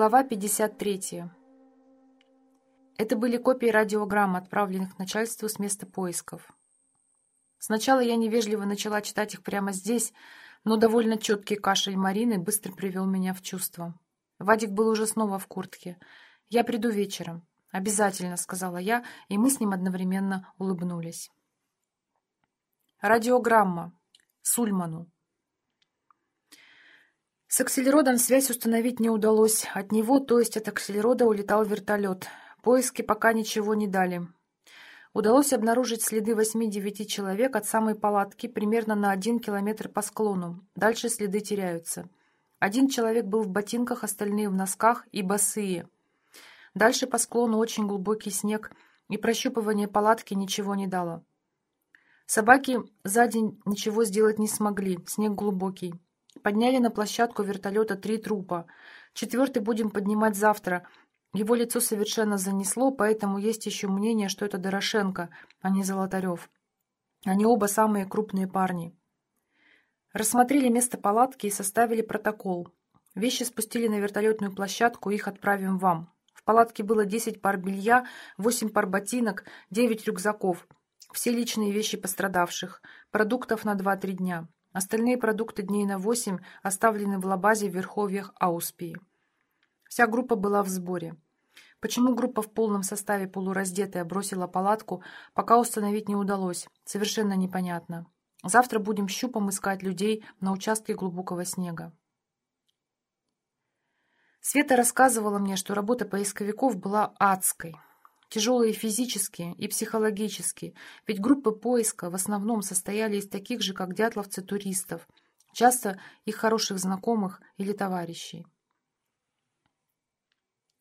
Глава 53. Это были копии радиограмм, отправленных начальству с места поисков. Сначала я невежливо начала читать их прямо здесь, но довольно четкий кашель Марины быстро привел меня в чувство. Вадик был уже снова в куртке. «Я приду вечером». «Обязательно», — сказала я, и мы с ним одновременно улыбнулись. Радиограмма. Сульману. С акселеродом связь установить не удалось. От него, то есть от акселерода, улетал вертолет. Поиски пока ничего не дали. Удалось обнаружить следы восьми-девяти человек от самой палатки примерно на один километр по склону. Дальше следы теряются. Один человек был в ботинках, остальные в носках и босые. Дальше по склону очень глубокий снег, и прощупывание палатки ничего не дало. Собаки за день ничего сделать не смогли, снег глубокий. Подняли на площадку вертолета три трупа. Четвертый будем поднимать завтра. Его лицо совершенно занесло, поэтому есть еще мнение, что это Дорошенко, а не Золотарев. Они оба самые крупные парни. Рассмотрели место палатки и составили протокол. Вещи спустили на вертолетную площадку, их отправим вам. В палатке было 10 пар белья, 8 пар ботинок, 9 рюкзаков. Все личные вещи пострадавших. Продуктов на 2-3 дня. Остальные продукты дней на восемь оставлены в лабазе в верховьях Ауспии. Вся группа была в сборе. Почему группа в полном составе полураздетая бросила палатку, пока установить не удалось, совершенно непонятно. Завтра будем щупом искать людей на участке глубокого снега. Света рассказывала мне, что работа поисковиков была адской тяжелые физически и психологически, ведь группы поиска в основном состояли из таких же, как дятловцы, туристов, часто их хороших знакомых или товарищей.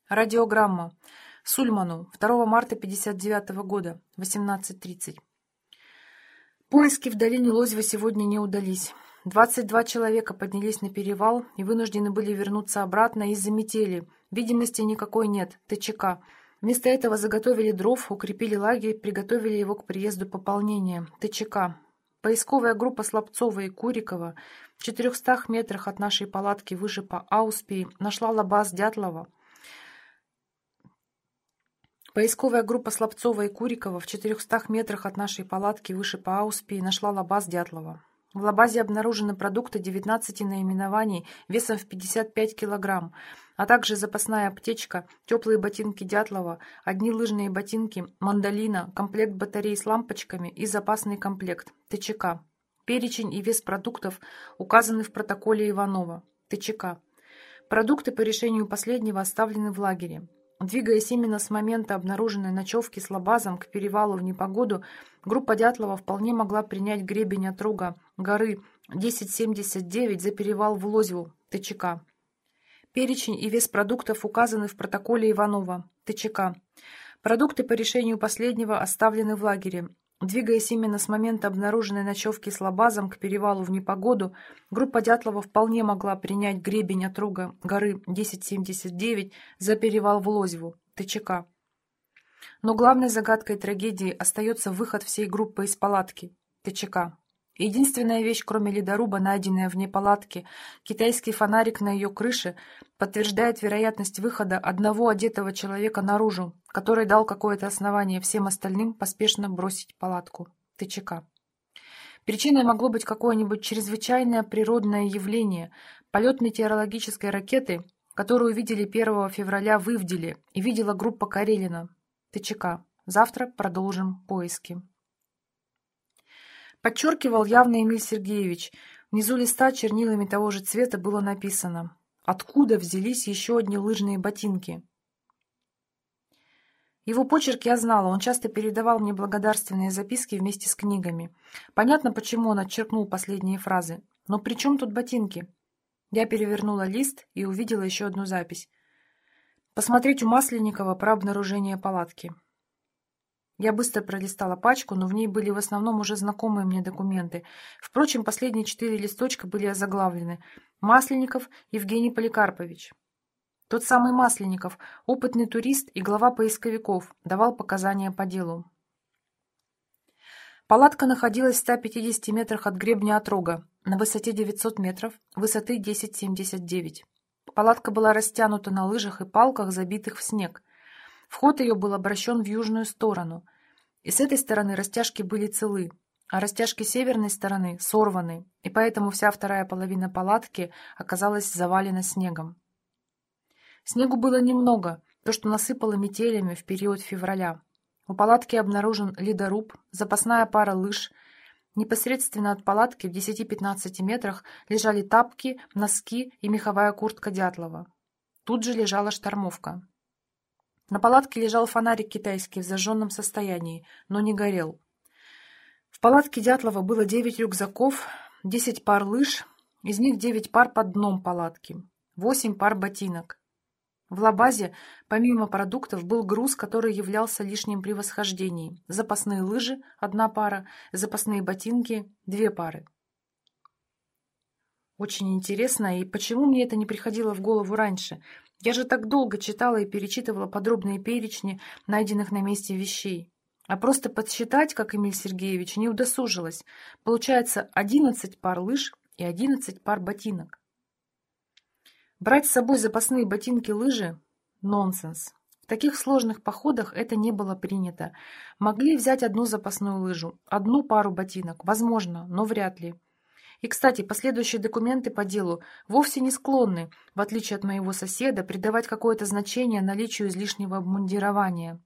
Радиограмма. Сульману. 2 марта 59 года. 18.30. Поиски в долине Лозьва сегодня не удались. 22 человека поднялись на перевал и вынуждены были вернуться обратно из-за метели. Видимости никакой нет. ТЧК. Вместо этого заготовили дров, укрепили лагерь, приготовили его к приезду пополнения. ТЧК. Поисковая группа Слабцова и Курикова в 400 метрах от нашей палатки выше по Ауспии нашла лабаз Дятлова. Поисковая группа Слабцова и Курикова в 400 метрах от нашей палатки выше по Ауспии нашла лабаз Дятлова. В лабазе обнаружены продукты 19 наименований весом в 55 килограмм, а также запасная аптечка, теплые ботинки Дятлова, одни лыжные ботинки, мандолина, комплект батарей с лампочками и запасный комплект ТЧК. Перечень и вес продуктов указаны в протоколе Иванова. ТЧК. Продукты по решению последнего оставлены в лагере. Двигаясь именно с момента обнаруженной ночевки с лабазом к перевалу в непогоду, группа Дятлова вполне могла принять гребень от рога горы 1079 за перевал в Лозьву, ТЧК. Перечень и вес продуктов указаны в протоколе Иванова, ТЧК. Продукты по решению последнего оставлены в лагере. Двигаясь именно с момента обнаруженной ночевки с лабазом к перевалу в непогоду, группа Дятлова вполне могла принять гребень от рога горы 1079 за перевал в Лозьву, ТЧК. Но главной загадкой трагедии остается выход всей группы из палатки, ТЧК. Единственная вещь, кроме ледоруба, найденная вне палатки, китайский фонарик на ее крыше, подтверждает вероятность выхода одного одетого человека наружу, который дал какое-то основание всем остальным поспешно бросить палатку. ТЧК. Причиной могло быть какое-нибудь чрезвычайное природное явление, полет метеорологической ракеты, которую видели 1 февраля в Ивделе и видела группа Карелина. ТЧК. Завтра продолжим поиски. Подчеркивал явно Эмиль Сергеевич. Внизу листа чернилами того же цвета было написано «Откуда взялись еще одни лыжные ботинки?» Его почерк я знала, он часто передавал мне благодарственные записки вместе с книгами. Понятно, почему он отчеркнул последние фразы. Но при чем тут ботинки? Я перевернула лист и увидела еще одну запись. Посмотреть у Масленникова про обнаружение палатки. Я быстро пролистала пачку, но в ней были в основном уже знакомые мне документы. Впрочем, последние четыре листочка были озаглавлены. Масленников Евгений Поликарпович. Тот самый Масленников, опытный турист и глава поисковиков, давал показания по делу. Палатка находилась в 150 метрах от гребня отрога, на высоте 900 метров, высоты 10,79. Палатка была растянута на лыжах и палках, забитых в снег. Вход ее был обращен в южную сторону. И с этой стороны растяжки были целы, а растяжки северной стороны сорваны, и поэтому вся вторая половина палатки оказалась завалена снегом. Снегу было немного, то, что насыпало метелями в период февраля. У палатки обнаружен ледоруб, запасная пара лыж. Непосредственно от палатки в 10-15 метрах лежали тапки, носки и меховая куртка Дятлова. Тут же лежала штормовка. На палатке лежал фонарик китайский в зажженном состоянии, но не горел. В палатке Дятлова было 9 рюкзаков, 10 пар лыж, из них 9 пар под дном палатки, 8 пар ботинок. В лабазе, помимо продуктов, был груз, который являлся лишним при восхождении. Запасные лыжи – одна пара, запасные ботинки – две пары. Очень интересно, и почему мне это не приходило в голову раньше? Я же так долго читала и перечитывала подробные перечни найденных на месте вещей. А просто подсчитать, как Эмиль Сергеевич, не удосужилась. Получается 11 пар лыж и 11 пар ботинок. Брать с собой запасные ботинки-лыжи – нонсенс. В таких сложных походах это не было принято. Могли взять одну запасную лыжу, одну пару ботинок, возможно, но вряд ли. И, кстати, последующие документы по делу вовсе не склонны, в отличие от моего соседа, придавать какое-то значение наличию излишнего обмундирования.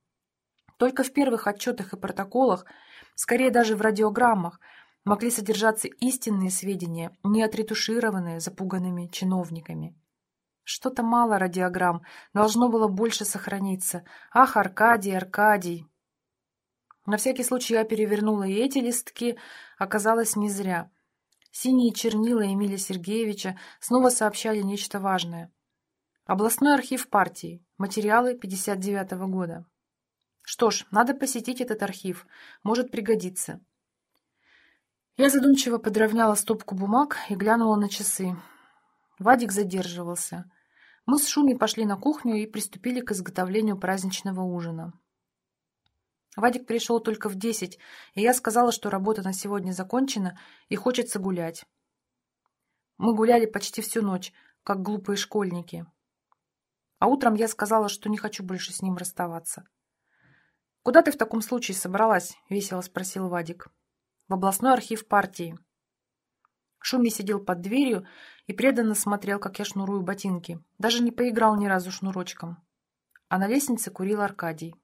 Только в первых отчетах и протоколах, скорее даже в радиограммах, могли содержаться истинные сведения, не отретушированные запуганными чиновниками. Что-то мало радиограмм, должно было больше сохраниться. Ах, Аркадий, Аркадий! На всякий случай я перевернула и эти листки, оказалось не зря. Синие чернила Эмилия Сергеевича снова сообщали нечто важное. Областной архив партии. Материалы 59 -го года. Что ж, надо посетить этот архив. Может пригодиться. Я задумчиво подровняла стопку бумаг и глянула на часы. Вадик задерживался. Мы с Шуми пошли на кухню и приступили к изготовлению праздничного ужина. Вадик пришел только в десять, и я сказала, что работа на сегодня закончена и хочется гулять. Мы гуляли почти всю ночь, как глупые школьники. А утром я сказала, что не хочу больше с ним расставаться. «Куда ты в таком случае собралась?» — весело спросил Вадик. «В областной архив партии», Шуми сидел под дверью и преданно смотрел, как я шнурую ботинки. Даже не поиграл ни разу шнурочком. А на лестнице курил Аркадий.